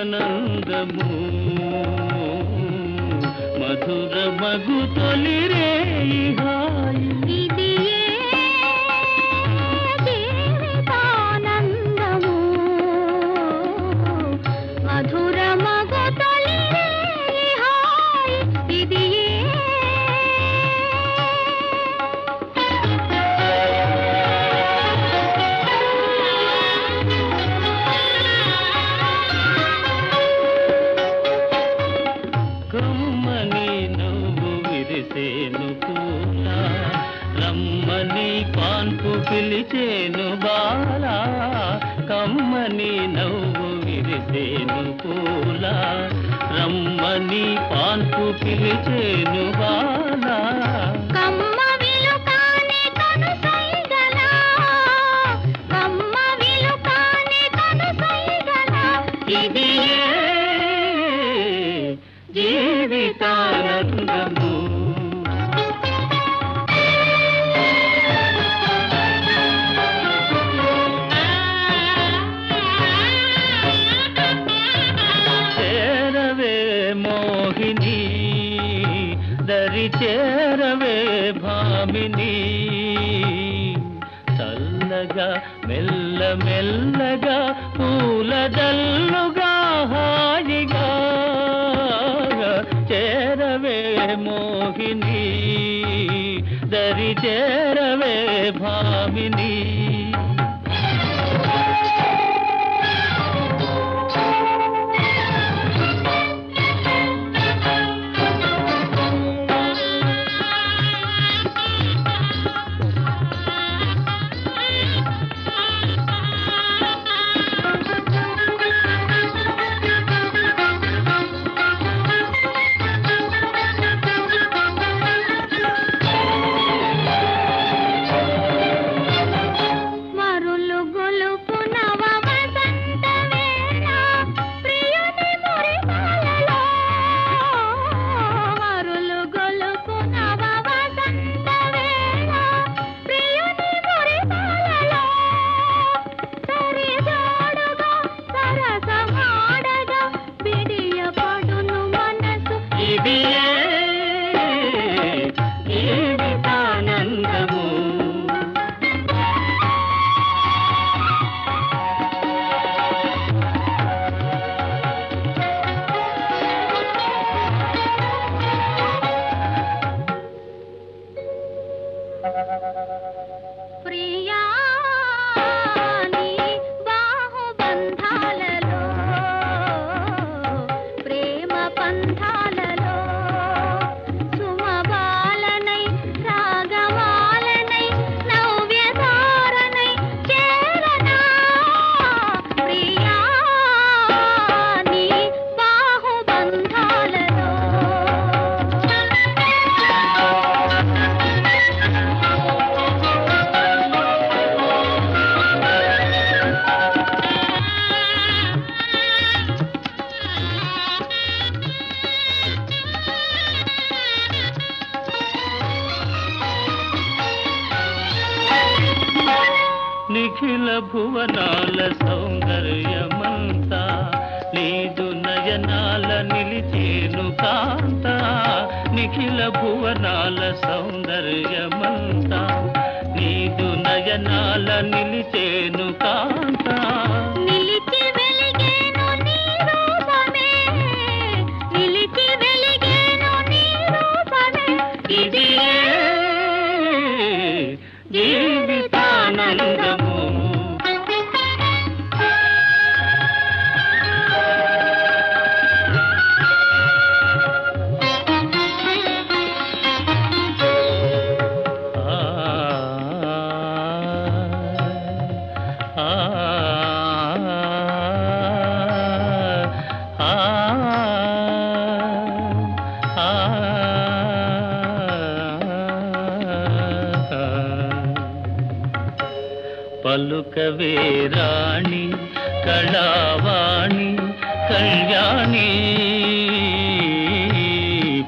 ఆనందము. మధుర మగు తొలిరే ఇహ రమ్మని పాన్పు పిలిచేను బాల కమ్మని నవ్వు విరిసేను పూల రమ్మని పాన్పు పిలిచేను బాల. ఇది జీవితానందము? దరి చేరవే భామిని. చల్లగా మెల్ల మెల్లగా పూలదల్లుగా హాయిగా చేరవే మోహిని. దరి చేరవే భామిని. నిఖిల భువనాల సౌందర్యమంతా నీదు నయనాల నిలిచేను కాంత నిఖిల భువనాల సౌందర్యమంతా నీదు నయనాల నిలిచేను కాంతా. పలుకవే రాణి కళావాణి కళ్యాణి.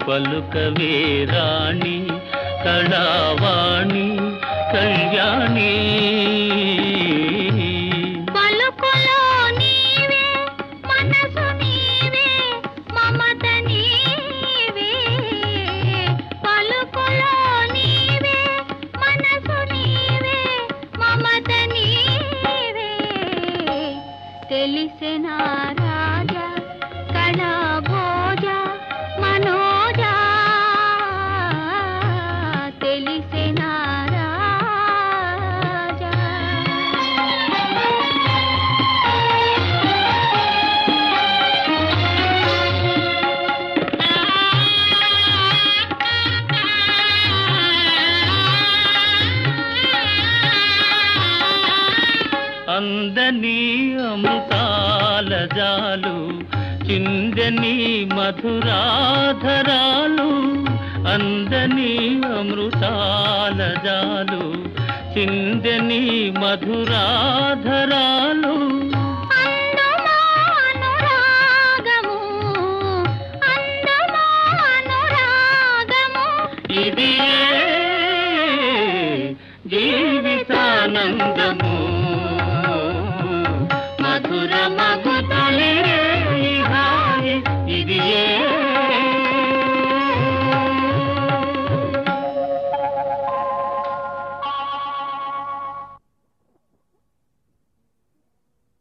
పలుకవే రాణి కళావాణి కళ్యాణి. తెలిసిన రాజా కళా అందని అమృతాల జాలు చిందని మధురాధరాలు అందని అమృతాల జాలు చిందని మధురాధరాలు. జీవితానందం